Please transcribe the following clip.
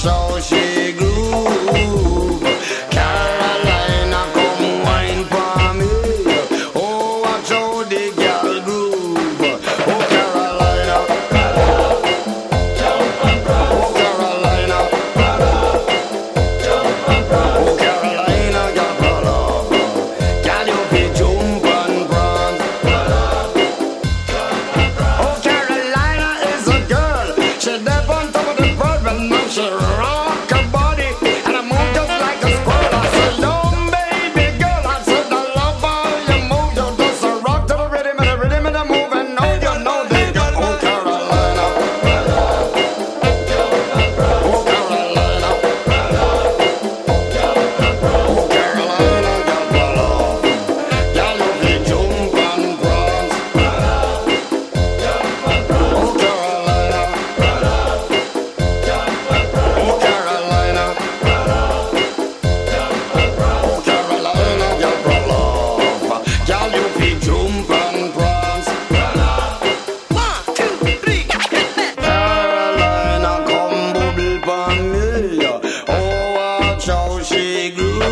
手心。